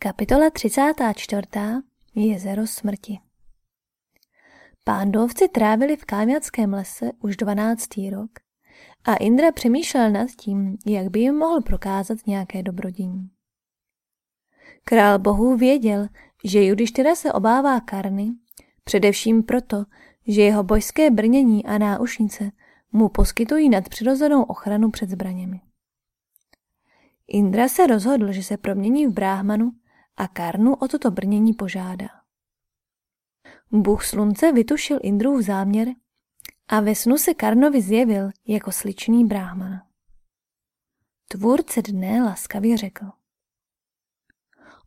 Kapitola 34. Jezero smrti Pándovci trávili v Kámiackém lese už dvanáctý rok a Indra přemýšlel nad tím, jak by jim mohl prokázat nějaké dobrodění. Král bohů věděl, že Judištyra se obává Karny, především proto, že jeho božské brnění a náušnice mu poskytují nadpřirozenou ochranu před zbraněmi. Indra se rozhodl, že se promění v bráhmanu a Karnu o toto brnění požádá. Bůh slunce vytušil Indrův záměr a ve snu se Karnovi zjevil jako sličný bráhman. Tvůrce dne laskavě řekl.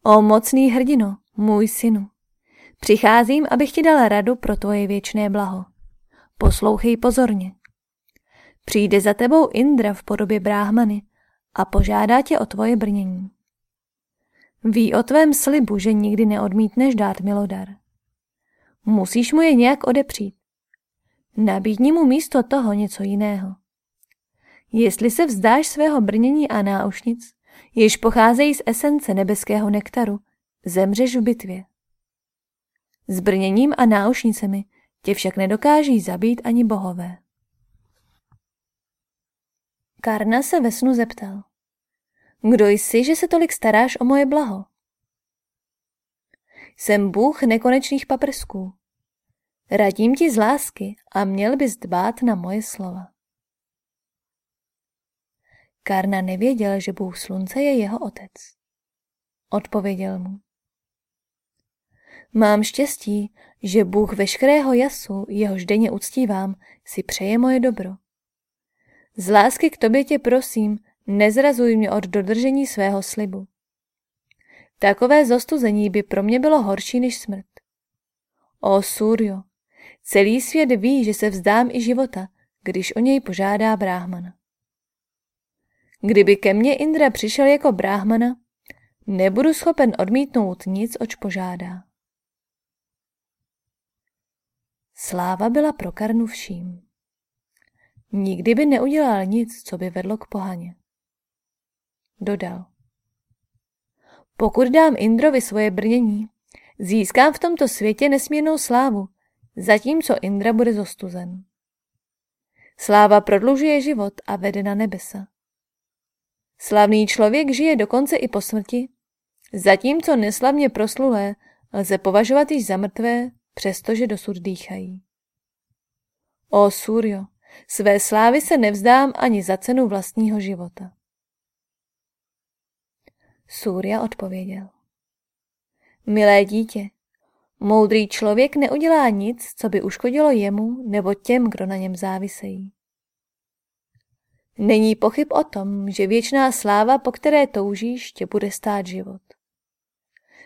O mocný hrdino, můj synu, přicházím, abych ti dala radu pro tvoje věčné blaho. Poslouchej pozorně. Přijde za tebou Indra v podobě bráhmany a požádá tě o tvoje brnění. Ví o tvém slibu, že nikdy neodmítneš dát milodar. Musíš mu je nějak odepřít. Nabídni mu místo toho něco jiného. Jestli se vzdáš svého brnění a náušnic, jež pocházejí z esence nebeského nektaru, zemřeš v bitvě. S brněním a náušnicemi tě však nedokáží zabít ani bohové. Karna se ve snu zeptal. Kdo jsi, že se tolik staráš o moje blaho? Jsem Bůh nekonečných paprsků. Radím ti z lásky a měl bys dbát na moje slova. Karna nevěděl, že Bůh slunce je jeho otec. Odpověděl mu. Mám štěstí, že Bůh veškerého jasu, jehož denně uctívám, si přeje moje dobro. Z lásky k tobě tě prosím, nezrazuj mě od dodržení svého slibu. Takové zostuzení by pro mě bylo horší než smrt. O Suryo, celý svět ví, že se vzdám i života, když o něj požádá bráhmana. Kdyby ke mně Indra přišel jako bráhmana, nebudu schopen odmítnout nic, oč požádá. Sláva byla pro Karnu vším. Nikdy by neudělal nic, co by vedlo k pohaně. Dodal. Pokud dám Indrovi svoje brnění, získám v tomto světě nesmírnou slávu, zatímco Indra bude zostuzen. Sláva prodlužuje život a vede na nebesa. Slavný člověk žije dokonce i po smrti, zatímco neslavně proslulé lze považovat již za mrtvé, přestože dosud dýchají. O Suryo, své slávy se nevzdám ani za cenu vlastního života. Surya odpověděl. Milé dítě, moudrý člověk neudělá nic, co by uškodilo jemu nebo těm, kdo na něm závisejí. Není pochyb o tom, že věčná sláva, po které toužíš, tě bude stát život.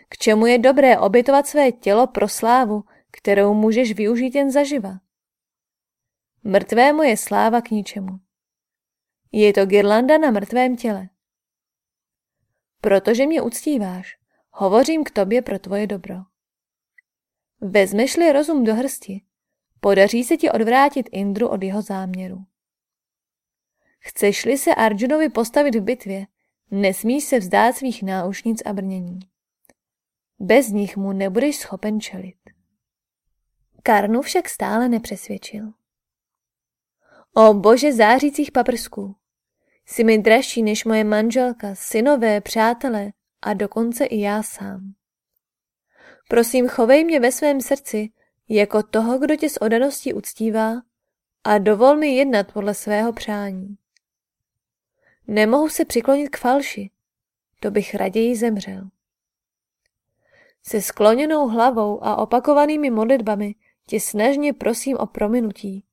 K čemu je dobré obětovat své tělo pro slávu, kterou můžeš využít jen zaživa? Mrtvému je sláva k ničemu. Je to girlanda na mrtvém těle. Protože mě uctíváš, hovořím k tobě pro tvoje dobro. Vezmeš-li rozum do hrsti, podaří se ti odvrátit Indru od jeho záměru. Chceš-li se Arjunovi postavit v bitvě, nesmíš se vzdát svých náušnic a brnění. Bez nich mu nebudeš schopen čelit. Karnu však stále nepřesvědčil. O bože zářících paprsků, jsi mi dražší než moje manželka, synové, přátelé a dokonce i já sám. Prosím, chovej mě ve svém srdci jako toho, kdo tě s odaností uctívá a dovol mi jednat podle svého přání. Nemohu se přiklonit k falši, to bych raději zemřel. Se skloněnou hlavou a opakovanými modlitbami tě snažně prosím o prominutí,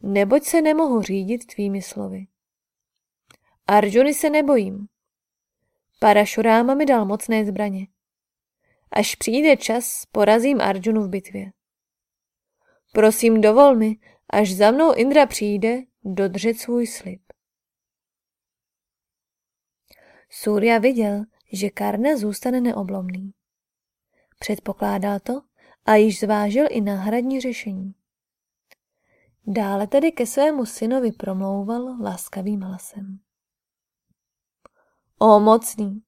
neboť se nemohu řídit tvými slovy. Arjuny se nebojím. Parašuráma mi dal mocné zbraně. Až přijde čas, porazím Arjunu v bitvě. Prosím, dovol mi, až za mnou Indra přijde, dodržet svůj slib. Surya viděl, že Karna zůstane neoblomný. Předpokládal to a již zvážil i náhradní řešení. Dále tedy ke svému synovi promlouval láskavým hlasem. O mocný,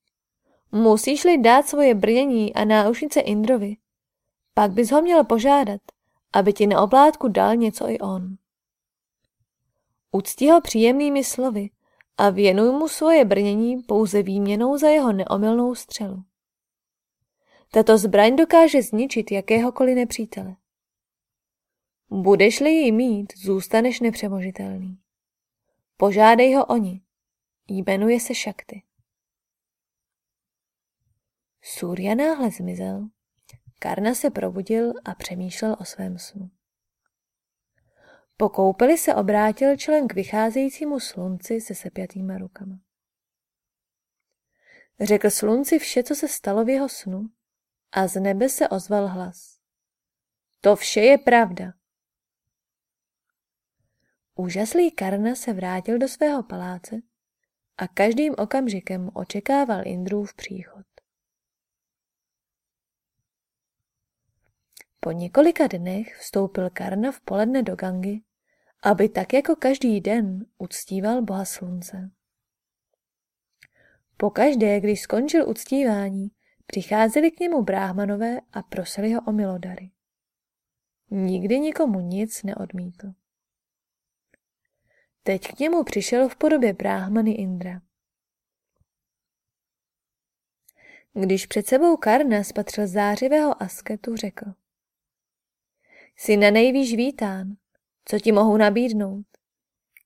Musíš-li dát svoje brnění a náušnice Indrovi, pak bys ho měl požádat, aby ti na oplátku dal něco i on. Ucti ho příjemnými slovy a věnuj mu svoje brnění pouze výměnou za jeho neomylnou střelu. Tato zbraň dokáže zničit jakéhokoliv nepřítele. Budeš-li ji mít, zůstaneš nepřemožitelný. Požádej ho o ní. Jmenuje se Šakty. Surya náhle zmizel. Karna se probudil a přemýšlel o svém snu. Po koupeli se obrátil člen k vycházejícímu slunci se sepjatýma rukama. Řekl slunci vše, co se stalo v jeho snu a z nebe se ozval hlas. To vše je pravda. Úžaslý Karna se vrátil do svého paláce a každým okamžikem očekával Indrův příchod. Po několika dnech vstoupil Karna v poledne do Gangy, aby tak jako každý den uctíval boha slunce. Pokaždé, když skončil uctívání, přicházeli k němu bráhmanové a prosili ho o milodary. Nikdy nikomu nic neodmítl. Teď k němu přišel v podobě bráhmany Indra. Když před sebou Karna spatřil zářivého asketu, řekl. Jsi na vítán, co ti mohu nabídnout.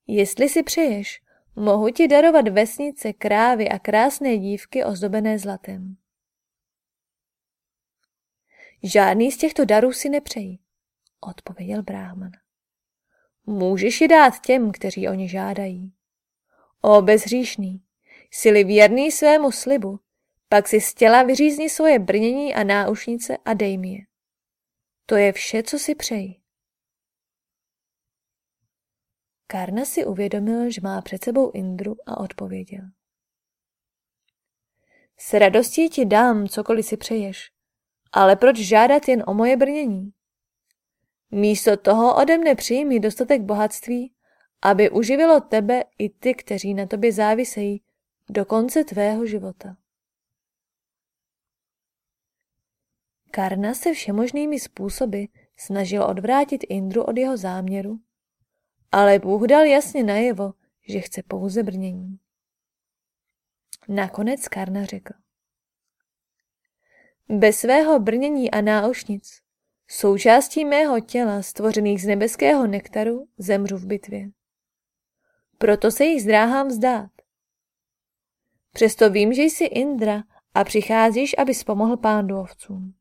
Jestli si přeješ, mohu ti darovat vesnice, krávy a krásné dívky ozdobené zlatem. Žádný z těchto darů si nepřeji, odpověděl bráhman. Můžeš je dát těm, kteří o ně žádají. O bezříšný, jsi-li věrný svému slibu, pak si z těla vyřízni svoje brnění a náušnice a dej mi je. To je vše, co si přeji. Karna si uvědomil, že má před sebou Indru a odpověděl. S radostí ti dám, cokoliv si přeješ, ale proč žádat jen o moje brnění? Místo toho ode mne přijmi dostatek bohatství, aby uživilo tebe i ty, kteří na tobě závisejí, do konce tvého života. Karna se všemožnými způsoby snažil odvrátit Indru od jeho záměru, ale Bůh dal jasně najevo, že chce pouze brnění. Nakonec Karna řekl. Bez svého brnění a náušnic, součástí mého těla stvořených z nebeského nektaru, zemřu v bitvě. Proto se jich zdráhám vzdát. Přesto vím, že jsi Indra a přicházíš, aby pomohl pándovcům.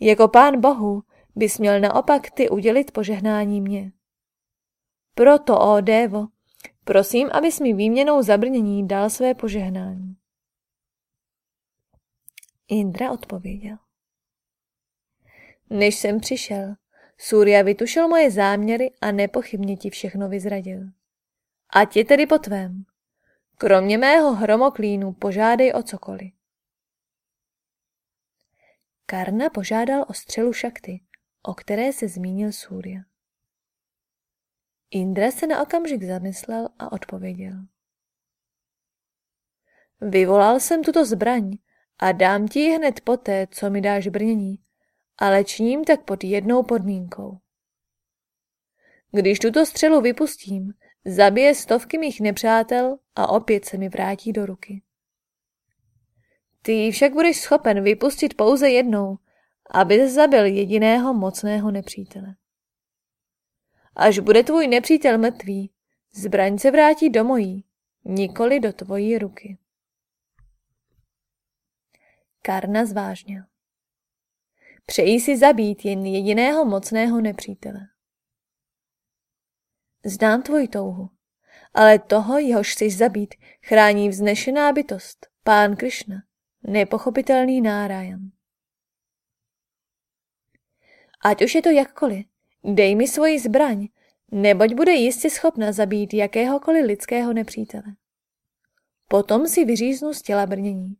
Jako pán Bohu bys měl naopak ty udělit požehnání mě. Proto, ó dévo, prosím, abys mi výměnou zabrnění dal své požehnání. Indra odpověděl. Než jsem přišel, Surya vytušil moje záměry a nepochybně ti všechno vyzradil. A ti tedy po tvém. Kromě mého hromoklínu požádej o cokoliv. Karna požádal o střelu šakty, o které se zmínil Surya. Indra se na okamžik zamyslel a odpověděl. Vyvolal jsem tuto zbraň a dám ti ji hned poté, co mi dáš brnění, ale činím tak pod jednou podmínkou. Když tuto střelu vypustím, zabije stovky mých nepřátel a opět se mi vrátí do ruky. Ty však budeš schopen vypustit pouze jednou, aby zabil jediného mocného nepřítele. Až bude tvůj nepřítel mrtvý, zbraň se vrátí do mojí, nikoli do tvojí ruky. Karna zvážněl. Přeji si zabít jen jediného mocného nepřítele. Znám tvoji touhu, ale toho, jehož chceš zabít, chrání vznešená bytost, pán Krišna, nepochopitelný nárajan. Ať už je to jakkoliv, dej mi svoji zbraň, neboť bude jistě schopna zabít jakéhokoliv lidského nepřítele. Potom si vyříznu z těla brnění.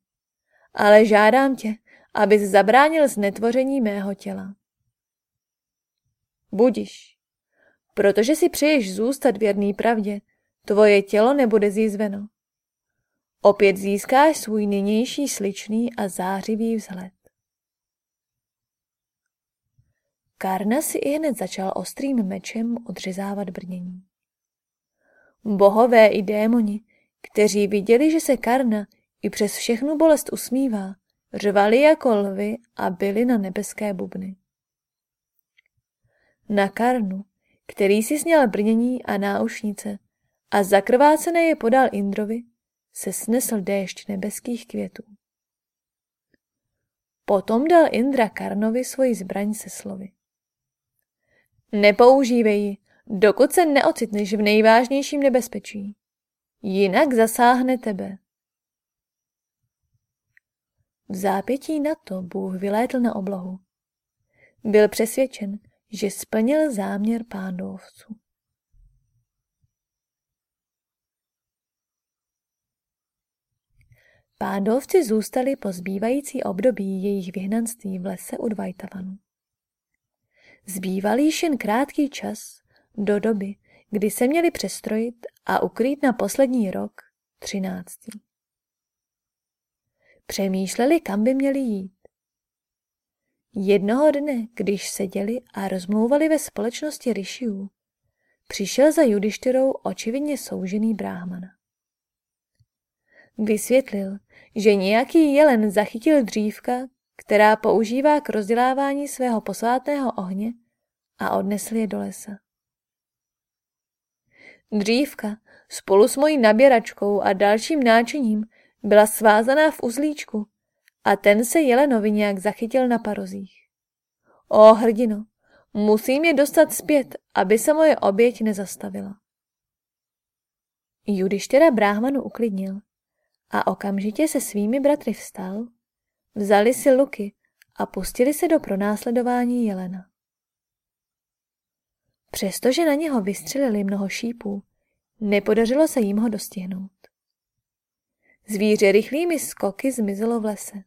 Ale žádám tě, abys zabránil znetvoření mého těla. Budiš. Protože si přeješ zůstat věrný pravdě, tvoje tělo nebude zízveno. Opět získáš svůj nynější sličný a zářivý vzhled. Karna si i hned začal ostrým mečem odřezávat brnění. Bohové i démoni, kteří viděli, že se Karna i přes všechnu bolest usmívá, řvali jako lvy a byli na nebeské bubny. Na Karnu, který si sněl brnění a náušnice a zakrvácené je podal Indrovi, se snesl déšť nebeských květů. Potom dal Indra Karnovi svoji zbraň se slovy. Nepoužívej ji, dokud se neocitneš v nejvážnějším nebezpečí. Jinak zasáhne tebe. V zápětí na to Bůh vylétl na oblohu. Byl přesvědčen, že splnil záměr pándovců. Pándovci zůstali po zbývající období jejich vyhnanství v lese u Dvajtavanu. Zbýval již jen krátký čas do doby, kdy se měli přestrojit a ukrýt na poslední rok, třináctý. Přemýšleli, kam by měli jít. Jednoho dne, když seděli a rozmlouvali ve společnosti Rishiů, přišel za Judištyrou očividně soužený bráhmana. Vysvětlil, že nějaký jelen zachytil dřívka, která používá k rozdělávání svého posvátného ohně a odnesl je do lesa. Dřívka spolu s mojí naběračkou a dalším náčiním byla svázaná v uzlíčku a ten se jelenovi nějak zachytil na parozích. O hrdino, musím je dostat zpět, aby se moje oběť nezastavila. Judištěra bráhmanu uklidnil a okamžitě se svými bratry vstal, vzali si luky a pustili se do pronásledování jelena. Přestože na něho vystřelili mnoho šípů, nepodařilo se jim ho dostihnout. Zvíře rychlými skoky zmizelo v lese.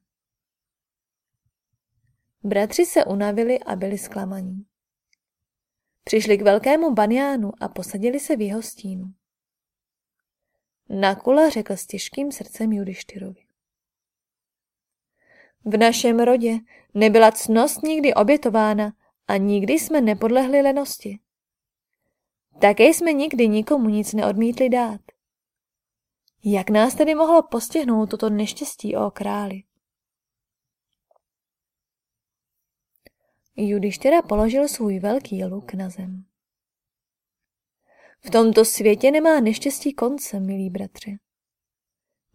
Bratři se unavili a byli zklamaní. Přišli k velkému baniánu a posadili se v jeho stínu. Nakula řekl s těžkým srdcem Judištyrovi. V našem rodě nebyla cnost nikdy obětována a nikdy jsme nepodlehli lenosti. Také jsme nikdy nikomu nic neodmítli dát. Jak nás tedy mohlo postihnout toto neštěstí, o králi? Judištěra položil svůj velký luk na zem. V tomto světě nemá neštěstí konce, milí bratři.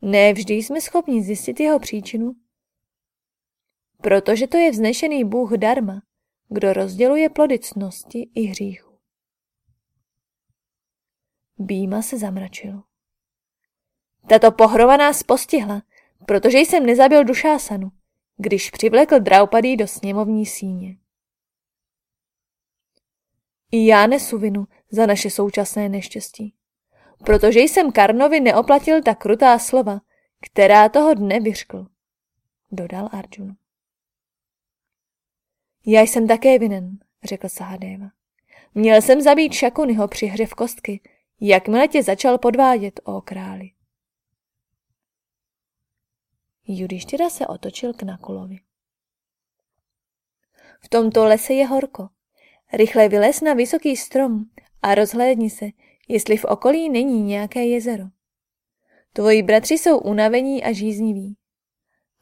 Ne vždy jsme schopni zjistit jeho příčinu, protože to je vznešený Bůh darma, kdo rozděluje plody cnosti i hříchu. Býma se zamračil. Tato pohrova nás postihla, protože jsem nezabil Dušásanu, když přivlekl Draupadý do sněmovní síně. I já nesu vinu za naše současné neštěstí, protože jsem Karnovi neoplatil ta krutá slova, která toho dne vyřkl, dodal Arjuna. Já jsem také vinen, řekl Sahadeva. Měl jsem zabít Šakuniho při hře v kostky, jakmile tě začal podvádět, o králi. Judištěra se otočil k Nakulovi. V tomto lese je horko. Rychle vylez na vysoký strom a rozhlédni se, jestli v okolí není nějaké jezero. Tvoji bratři jsou unavení a žízniví.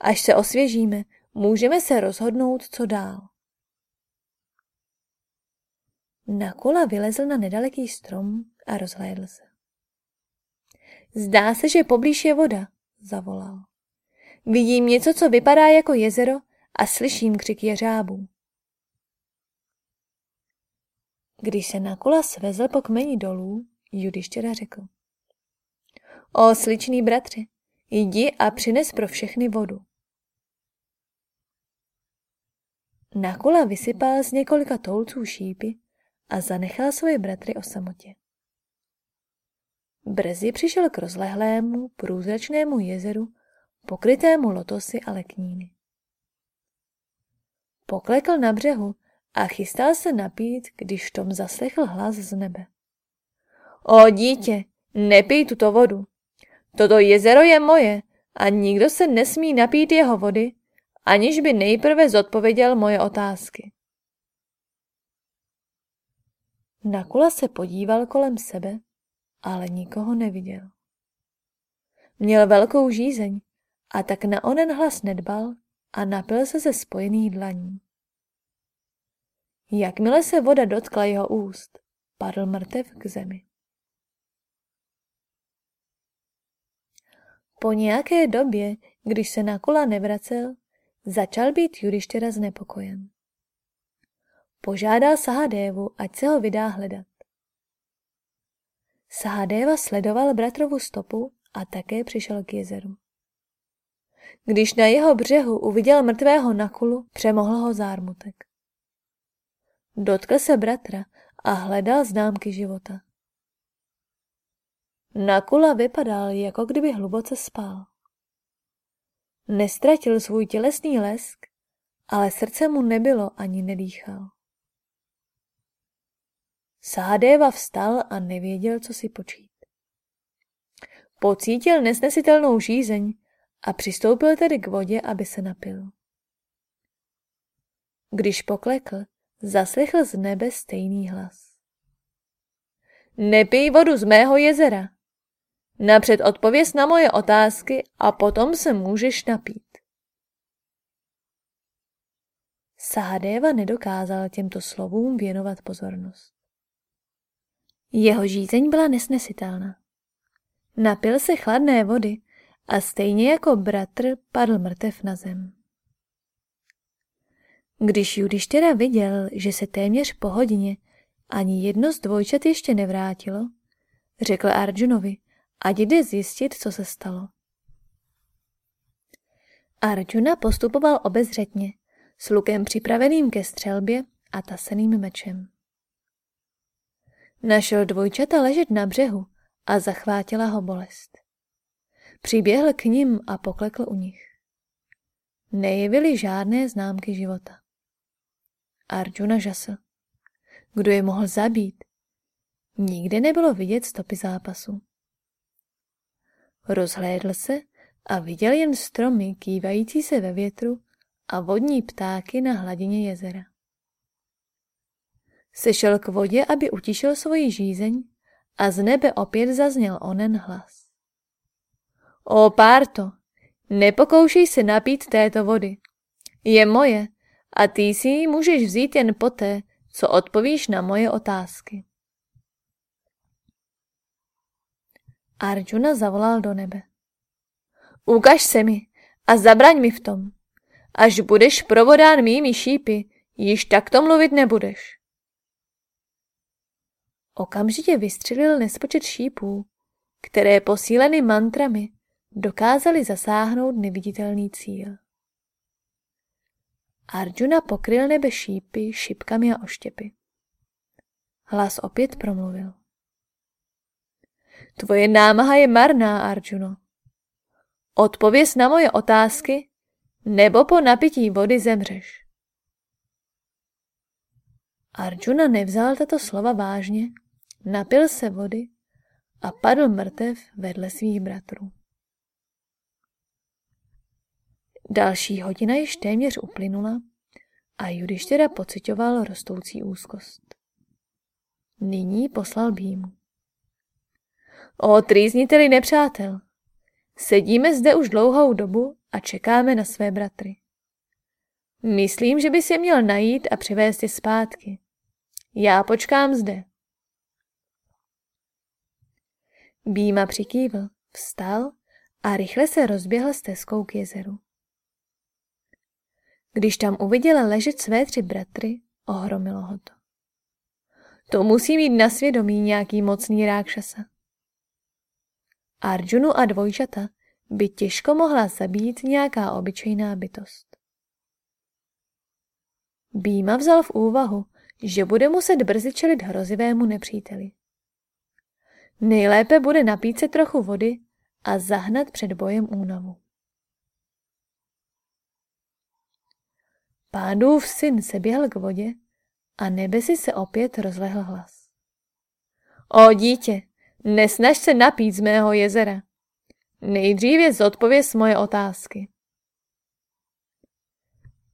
Až se osvěžíme, můžeme se rozhodnout, co dál. Nakula vylezl na nedaleký strom a rozhlédl se. Zdá se, že poblíž je voda, zavolal. Vidím něco, co vypadá jako jezero a slyším křik jeřábů. Když se Nakula svezl po kmeni dolů, Judištěra řekl. O sličný bratře, jdi a přines pro všechny vodu. Nakula vysypal z několika toulců šípy a zanechal svoje bratry o samotě. Brzy přišel k rozlehlému, průzračnému jezeru, pokrytému lotosy a lekníny. Poklekl na břehu a chystal se napít, když Tom zaslechl hlas z nebe. O dítě, nepij tuto vodu. Toto jezero je moje a nikdo se nesmí napít jeho vody, aniž by nejprve zodpověděl moje otázky. Nakula se podíval kolem sebe, ale nikoho neviděl. Měl velkou žízeň a tak na onen hlas nedbal a napil se ze spojených dlaní. Jakmile se voda dotkla jeho úst, padl mrtev k zemi. Po nějaké době, když se Nakula nevracel, začal být Judištěra znepokojen. Požádal Sahadévu, ať se ho vydá hledat. Sahadeva sledoval bratrovu stopu a také přišel k jezeru. Když na jeho břehu uviděl mrtvého Nakulu, přemohl ho zármutek. Dotkl se bratra a hledal známky života. Nakula vypadal, jako kdyby hluboce spal. Nestratil svůj tělesný lesk, ale srdce mu nebylo ani nedýchal. Sahadeva vstal a nevěděl, co si počít. Pocítil nesnesitelnou žízeň a přistoupil tedy k vodě, aby se napil. Když poklekl, zaslechl z nebe stejný hlas. Nepij vodu z mého jezera. Napřed odpověz na moje otázky a potom se můžeš napít. Sahadeva nedokázal těmto slovům věnovat pozornost. Jeho žízeň byla nesnesitelná. Napil se chladné vody a stejně jako bratr padl mrtev na zem. Když Judištěra viděl, že se téměř po hodině ani jedno z dvojčat ještě nevrátilo, řekl Arjunovi, ať jde zjistit, co se stalo. Arjuna postupoval obezřetně, s lukem připraveným ke střelbě a taseným mečem. Našel dvojčata ležet na břehu a zachvátila ho bolest. Přiběhl k ním a poklekl u nich. Nejevili žádné známky života. Arjuna žasl. Kdo je mohl zabít? Nikde nebylo vidět stopy zápasu. Rozhlédl se a viděl jen stromy kývající se ve větru a vodní ptáky na hladině jezera. Sešel k vodě, aby utišil svoji žízeň a z nebe opět zazněl onen hlas. O Párto, nepokoušej se napít této vody. Je moje a ty si ji můžeš vzít jen poté, co odpovíš na moje otázky. Arjuna zavolal do nebe. Ukaž se mi a zabraň mi v tom. Až budeš provodán mými šípy, již takto mluvit nebudeš. Okamžitě vystřelil nespočet šípů, které posíleny mantrami dokázali zasáhnout neviditelný cíl. Arjuna pokryl nebe šípy, šipkami a oštěpy. Hlas opět promluvil. Tvoje námaha je marná, Arjuno. Odpověz na moje otázky, nebo po napití vody zemřeš. Arjuna nevzal tato slova vážně, napil se vody a padl mrtev vedle svých bratrů. Další hodina již téměř uplynula a Judištěra pocitoval rostoucí úzkost. Nyní poslal Bímu. O trýzniteli nepřátel, sedíme zde už dlouhou dobu a čekáme na své bratry. Myslím, že by si měl najít a přivést je zpátky. Já počkám zde. Býma přikývl, vstal a rychle se rozběhl stezkou k jezeru. Když tam uviděla ležet své tři bratry, ohromilo ho to. To musí mít na svědomí nějaký mocný rákšasa. Arjunu a dvojčata by těžko mohla zabít nějaká obyčejná bytost. Býma vzal v úvahu, že bude muset brzy čelit hrozivému nepříteli. Nejlépe bude napít se trochu vody a zahnat před bojem únavu. Pádův syn se běhl k vodě a nebesi se opět rozlehl hlas. O dítě, nesnaž se napít z mého jezera. Nejdříve zodpověz moje otázky.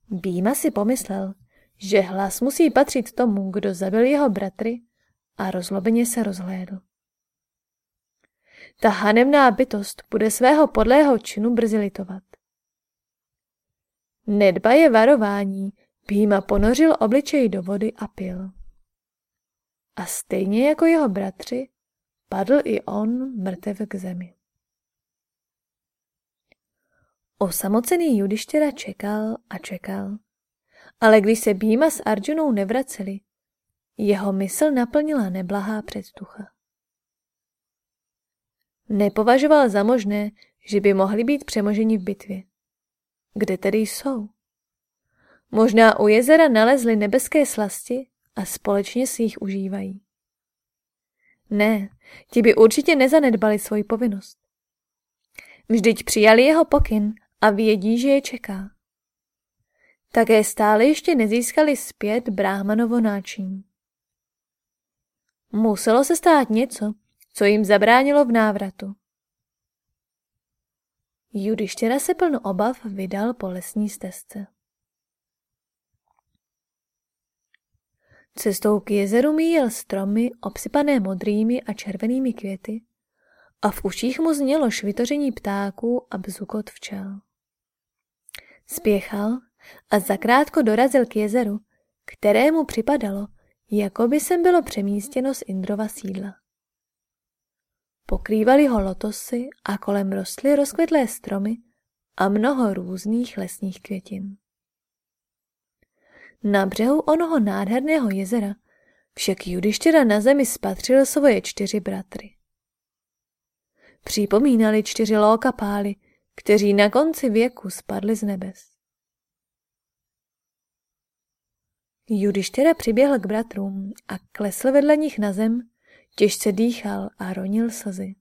Býma si pomyslel, že hlas musí patřit tomu, kdo zabil jeho bratry a rozlobeně se rozhlédl. Ta hanemná bytost bude svého podlého činu brzy litovat. Nedbaje varování, Býma ponořil obličej do vody a pil. A stejně jako jeho bratři, padl i on mrtev k zemi. Osamocený Judištěra čekal a čekal, ale když se Býma s Arjunou nevraceli, jeho mysl naplnila neblahá předstucha. Nepovažoval za možné, že by mohli být přemoženi v bitvě. Kde tedy jsou? Možná u jezera nalezli nebeské slasti a společně si jich užívají. Ne, ti by určitě nezanedbali svoji povinnost. Vždyť přijali jeho pokyn a vědí, že je čeká. Také stále ještě nezískali zpět Bráhmanovo náčiní. Muselo se stát něco, co jim zabránilo v návratu. Judištěra se plno obav vydal po lesní stezce. Cestou k jezeru míjel stromy obsypané modrými a červenými květy a v uších mu znělo švitoření ptáků a bzukot včel. Spěchal a zakrátko dorazil k jezeru, kterému připadalo, jako by sem bylo přemístěno z Indrova sídla. Pokrývaly ho lotosy a kolem rostly rozkvetlé stromy a mnoho různých lesních květin. Na břehu onoho nádherného jezera však Judištěra na zemi spatřil svoje čtyři bratry. Připomínali čtyři pály, kteří na konci věku spadli z nebes. Judištěra přiběhl k bratrům a klesl vedle nich na zem, těžce dýchal a ronil slzy.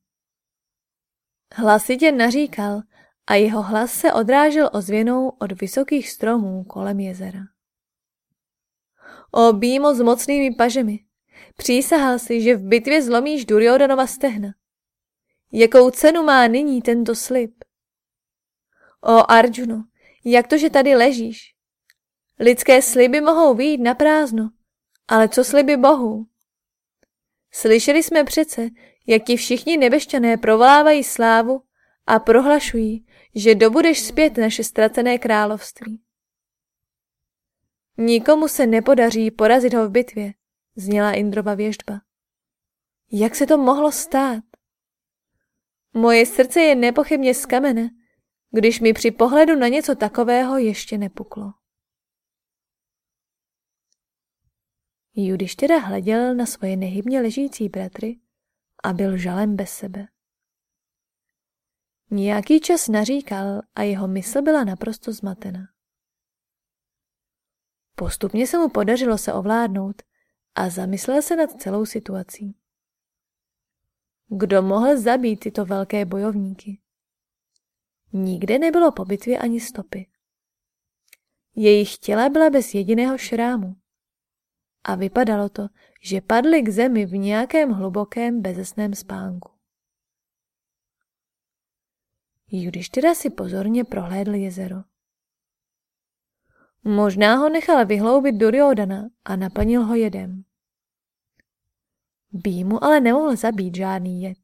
Hlasitě naříkal a jeho hlas se odrážel ozvěnou od vysokých stromů kolem jezera. O býmo s mocnými pažemi, přísahal si, že v bitvě zlomíš Duryodanova stehna. Jakou cenu má nyní tento slib? O Arjuno, jak to, že tady ležíš? Lidské sliby mohou výjít na prázdno, ale co sliby Bohu? Slyšeli jsme přece, jak ti všichni nebešťané provolávají slávu a prohlašují, že dobudeš zpět naše ztracené království. Nikomu se nepodaří porazit ho v bitvě, zněla Indrova věždba. Jak se to mohlo stát? Moje srdce je nepochybně z kamene, když mi při pohledu na něco takového ještě nepuklo. Judištěra hleděl na svoje nehybně ležící bratry a byl žalem bez sebe. Nějaký čas naříkal a jeho mysl byla naprosto zmatena. Postupně se mu podařilo se ovládnout a zamyslel se nad celou situací. Kdo mohl zabít tyto velké bojovníky? Nikde nebylo po bitvě ani stopy. Jejich těla byla bez jediného šrámu. A vypadalo to, že padli k zemi v nějakém hlubokém bezesném spánku. Judištyra si pozorně prohlédl jezero. Možná ho nechal vyhloubit Duryodana a naplnil ho jedem. Býmu ale nemohl zabít žádný jed.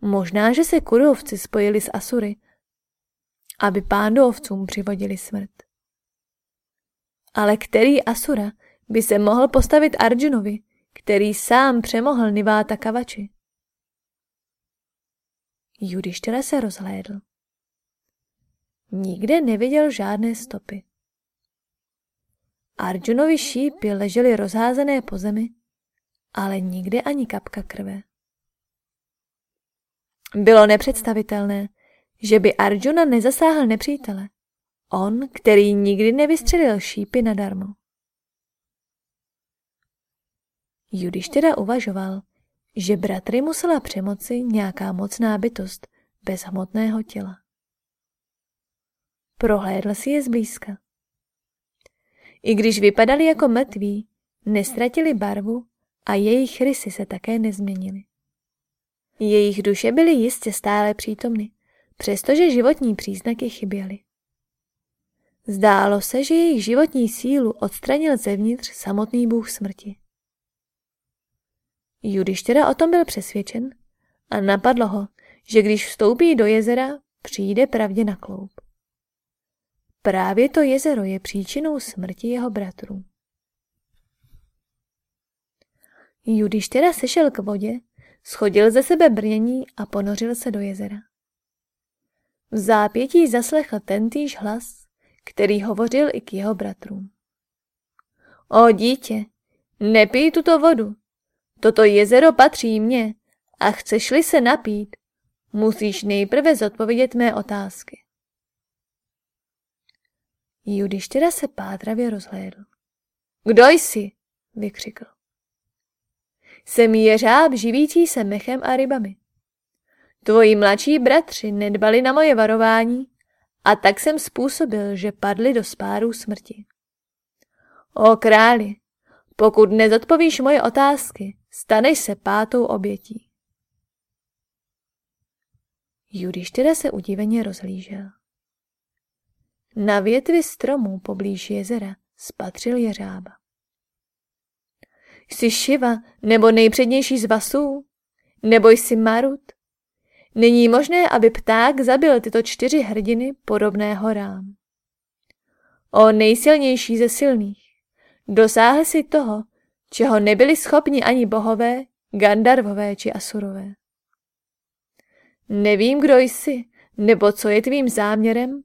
Možná, že se kurovci spojili s Asury, aby pándovcům přivodili smrt. Ale který Asura by se mohl postavit Arjunovi, který sám přemohl Niváta Kavači? Judištěra se rozhlédl. Nikde neviděl žádné stopy. Arjunovi šípy ležely rozházené po zemi, ale nikde ani kapka krve. Bylo nepředstavitelné, že by Arjuna nezasáhl nepřítele. On, který nikdy nevystřelil šípy nadarmo. Judiš teda uvažoval, že bratry musela přemoci nějaká mocná bytost bez hmotného těla. Prohlédl si je zblízka. I když vypadali jako mrtví, nestratili barvu a jejich rysy se také nezměnily. Jejich duše byly jistě stále přítomny, přestože životní příznaky chyběly. Zdálo se, že jejich životní sílu odstranil zevnitř samotný bůh smrti. Judištěra o tom byl přesvědčen a napadlo ho, že když vstoupí do jezera, přijde pravdě na kloup. Právě to jezero je příčinou smrti jeho bratrů. Judištěra sešel k vodě, schodil ze sebe brnění a ponořil se do jezera. V zápětí zaslechl tentýž hlas, který hovořil i k jeho bratrům. O dítě, nepij tuto vodu. Toto jezero patří mně a chceš-li se napít, musíš nejprve zodpovědět mé otázky. Judištěra se pátravě rozhlédl. Kdo jsi? vykřikl. Jsem jeřáb živící se mechem a rybami. Tvoji mladší bratři nedbali na moje varování a tak jsem způsobil, že padli do spáru smrti. O králi, pokud nezodpovíš moje otázky, staneš se pátou obětí. Judištěra se udiveně rozhlížel. Na větvi stromů poblíž jezera spatřil jeřába. Jsi Šiva nebo nejpřednější z vasů? Nebo jsi Marut? Není možné, aby pták zabil tyto čtyři hrdiny podobné horám. O nejsilnější ze silných, dosáhl si toho, čeho nebyli schopni ani bohové, Gandarvové či Asurové. Nevím, kdo jsi, nebo co je tvým záměrem,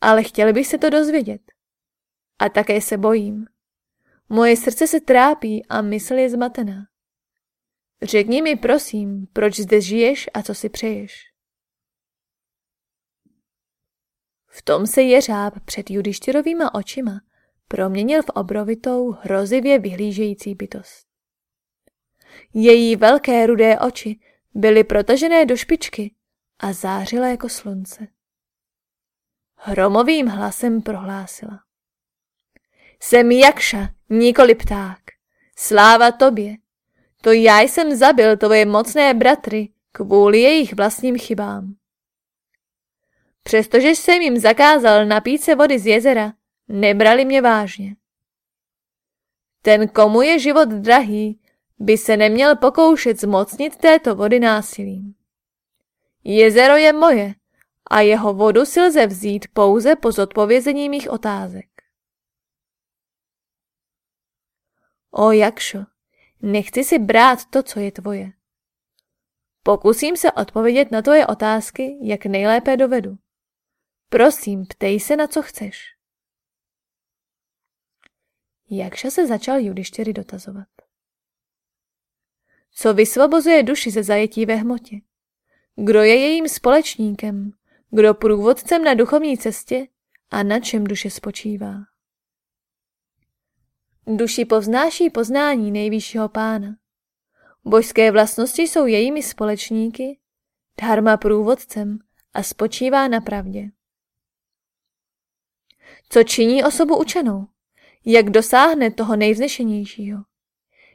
ale chtěl bych se to dozvědět. A také se bojím. Moje srdce se trápí a mysl je zmatená. Řekni mi prosím, proč zde žiješ a co si přeješ. V tom se jeřáb před judištěrovýma očima proměnil v obrovitou, hrozivě vyhlížející bytost. Její velké rudé oči byly protažené do špičky a zářila jako slunce. Hromovým hlasem prohlásila. Jsem Jakša, nikoli pták. Sláva tobě. To já jsem zabil tvoje mocné bratry kvůli jejich vlastním chybám. Přestože jsem jim zakázal napít se vody z jezera, nebrali mě vážně. Ten, komu je život drahý, by se neměl pokoušet zmocnit této vody násilím. Jezero je moje a jeho vodu si lze vzít pouze po zodpovězení mých otázek. O Jakšo, nechci si brát to, co je tvoje. Pokusím se odpovědět na tvoje otázky, jak nejlépe dovedu. Prosím, ptej se, na co chceš. Jakša se začal Judištěry dotazovat. Co vysvobozuje duši ze zajetí ve hmotě? Kdo je jejím společníkem? Kdo průvodcem na duchovní cestě a na čem duše spočívá? Duši povznáší poznání nejvyššího pána. Božské vlastnosti jsou jejími společníky, dharma průvodcem a spočívá na pravdě. Co činí osobu učenou? Jak dosáhne toho nejvznešenějšího?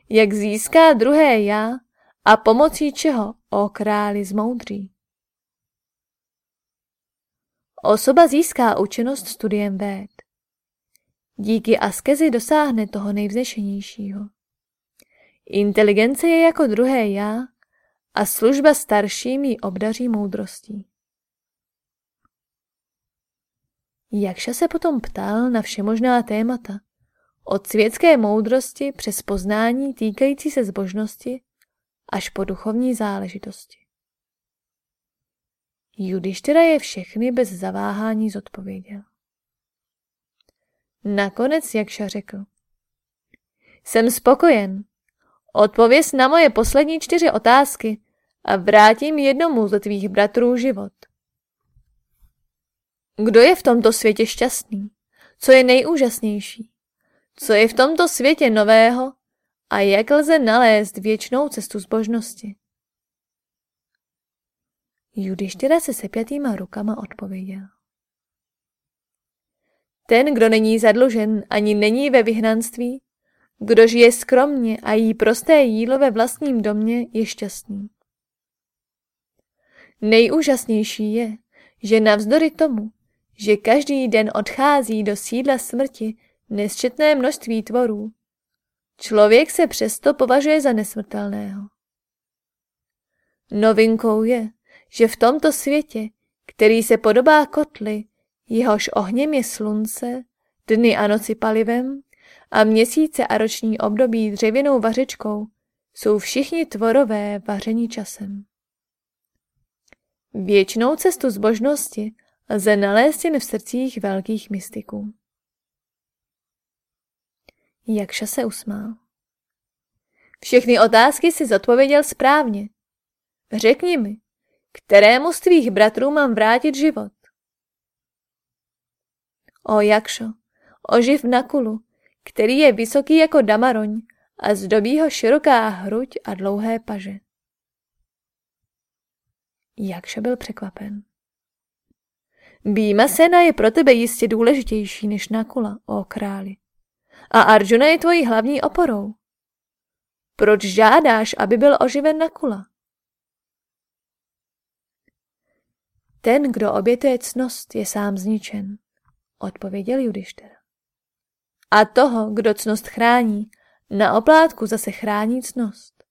Jak získá druhé já a pomocí čeho, o králi zmoudří? Osoba získá učenost studiem véd. Díky askezi dosáhne toho nejvznešenějšího. Inteligence je jako druhé já a služba starším ji obdaří moudrostí. Jakša se potom ptal na všemožná témata, od světské moudrosti přes poznání týkající se zbožnosti až po duchovní záležitosti. Judištěra je všechny bez zaváhání zodpověděl. Nakonec Jakša řekl. Jsem spokojen. Odpověz na moje poslední čtyři otázky a vrátím jednomu ze tvých bratrů život. Kdo je v tomto světě šťastný? Co je nejúžasnější? Co je v tomto světě nového a jak lze nalézt věčnou cestu zbožnosti? Judištěra se sepjatýma rukama odpověděl. Ten, kdo není zadlužen ani není ve vyhnanství, kdo žije skromně a jí prosté jídlo ve vlastním domě, je šťastný. Nejúžasnější je, že navzdory tomu, že každý den odchází do sídla smrti nesčetné množství tvorů, člověk se přesto považuje za nesmrtelného. Novinkou je, že v tomto světě, který se podobá kotli, jehož ohněm je slunce, dny a noci palivem a měsíce a roční období dřevěnou vařečkou, jsou všichni tvorové vaření časem. Věčnou cestu zbožnosti lze nalézt jen v srdcích velkých mystiků. Jakša se usmál. Všechny otázky si zodpověděl správně. Řekni mi, kterému z tvých bratrů mám vrátit život? O Jakšo, oživ Nakulu, který je vysoký jako damaroň a zdobí ho široká hruď a dlouhé paže. Jakša byl překvapen. Býma Sena je pro tebe jistě důležitější než Nakula, o králi. A Arjuna je tvojí hlavní oporou. Proč žádáš, aby byl oživen Nakula? Ten, kdo obětuje cnost, je sám zničen, odpověděl Judišter. A toho, kdo cnost chrání, na oplátku zase chrání cnost.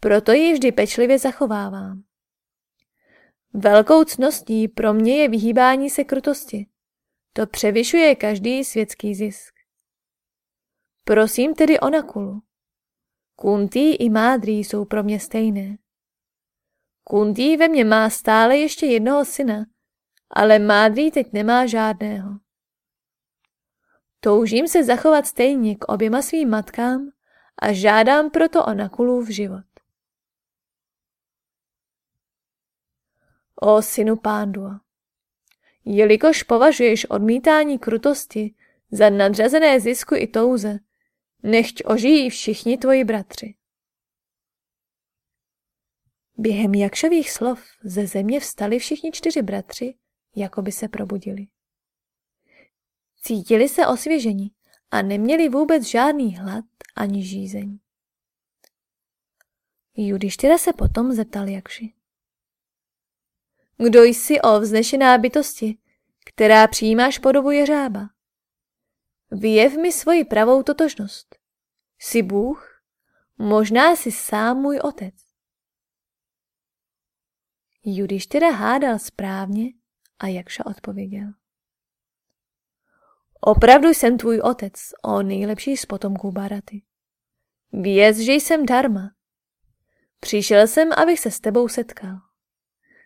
Proto ji vždy pečlivě zachovávám. Velkou cností pro mě je vyhýbání se krutosti. To převyšuje každý světský zisk. Prosím tedy o Nakulu. Kuntý i Mádrý jsou pro mě stejné. Kuntý ve mně má stále ještě jednoho syna, ale Mádrý teď nemá žádného. Toužím se zachovat stejně k oběma svým matkám a žádám proto o Nakulu v život. O synu Pándua, jelikož považuješ odmítání krutosti za nadřazené zisku i touze, nechť ožijí všichni tvoji bratři. Během jakšových slov ze země vstali všichni čtyři bratři, jako by se probudili. Cítili se osvěženi a neměli vůbec žádný hlad ani žízeň. Judištyra se potom zeptal Jakši. Kdo jsi o vznešená bytosti, která přijímáš podobu jeřába? Vyjev mi svoji pravou totožnost. Jsi Bůh? Možná jsi sám můj otec. Judištyra hádal správně a Jakša odpověděl. Opravdu jsem tvůj otec, o nejlepší z potomků Baraty. Věz, že jsem darma. Přišel jsem, abych se s tebou setkal.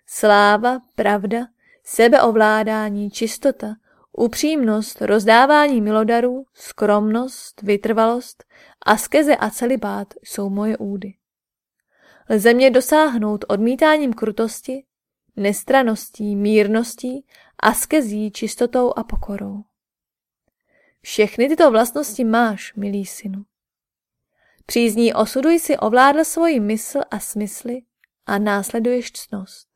Sláva, pravda, sebeovládání, čistota, upřímnost, rozdávání milodarů, skromnost, vytrvalost, askeze a celibát jsou moje údy. Lze mě dosáhnout odmítáním krutosti, nestraností, mírností, askezí, čistotou a pokorou. Všechny tyto vlastnosti máš, milý synu. Přízní osudu jsi ovládl svoji mysl a smysly a následuješ ctnost.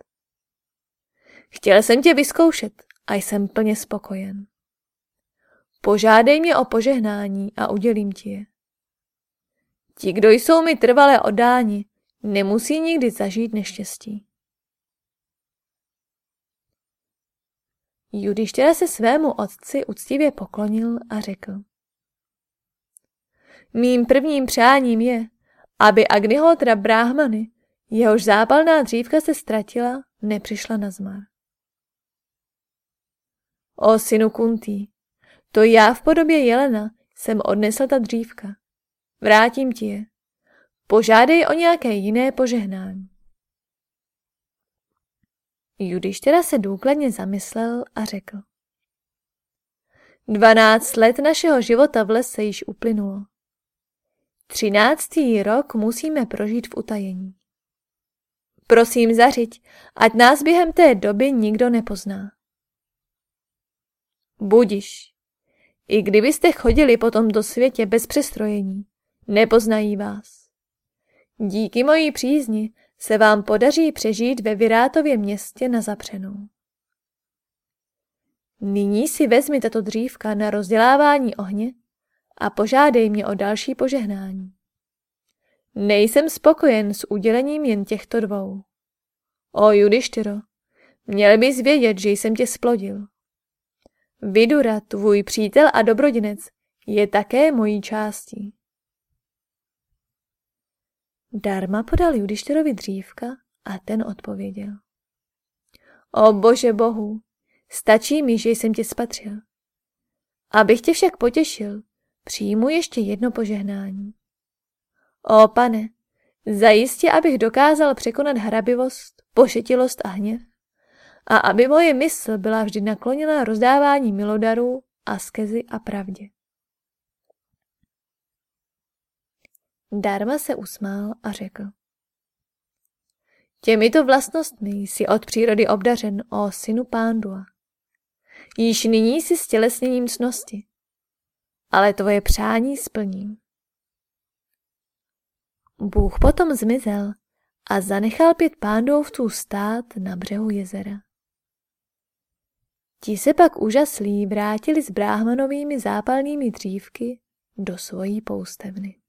Chtěl jsem tě vyzkoušet a jsem plně spokojen. Požádej mě o požehnání a udělím ti je. Ti, kdo jsou mi trvalé oddáni, nemusí nikdy zažít neštěstí. Judištěra se svému otci uctivě poklonil a řekl. Mým prvním přáním je, aby Agnihotra Brahmany, jehož zápalná dřívka se ztratila, nepřišla na zmar. O synu Kuntý, to já v podobě jelena jsem odnesl ta dřívka. Vrátím ti je. Požádej o nějaké jiné požehnání. Judištěra se důkladně zamyslel a řekl. Dvanáct let našeho života v lese již uplynulo. Třináctý rok musíme prožít v utajení. Prosím zařiď, ať nás během té doby nikdo nepozná. Budiš. I kdybyste chodili po tomto světě bez přestrojení, nepoznají vás. Díky mojí přízni se vám podaří přežít ve Virátově městě na zapřenou. Nyní si vezmi tato dřívka na rozdělávání ohně a požádej mě o další požehnání. Nejsem spokojen s udělením jen těchto dvou. O Judištyro, měl bys vědět, že jsem tě splodil. Vidura, tvůj přítel a dobrodinec, je také mojí částí. Dharma podal Judištyrovi dřívka a ten odpověděl. O bože bohu, stačí mi, že jsem tě spatřil. Abych tě však potěšil, přijmu ještě jedno požehnání. O pane, zajistě, abych dokázal překonat hrabivost, pošetilost a hněv, a aby moje mysl byla vždy nakloněna rozdávání milodarů, askezi a pravdě. Dharma se usmál a řekl. Těmito vlastnostmi jsi od přírody obdařen, o synu Pándua. Již nyní jsi stělesněním cnosti, ale tvoje přání splním. Bůh potom zmizel a zanechal pět pándovců stát na břehu jezera. Ti se pak úžaslí vrátili s bráhmanovými zápalnými dřívky do svojí poustevny.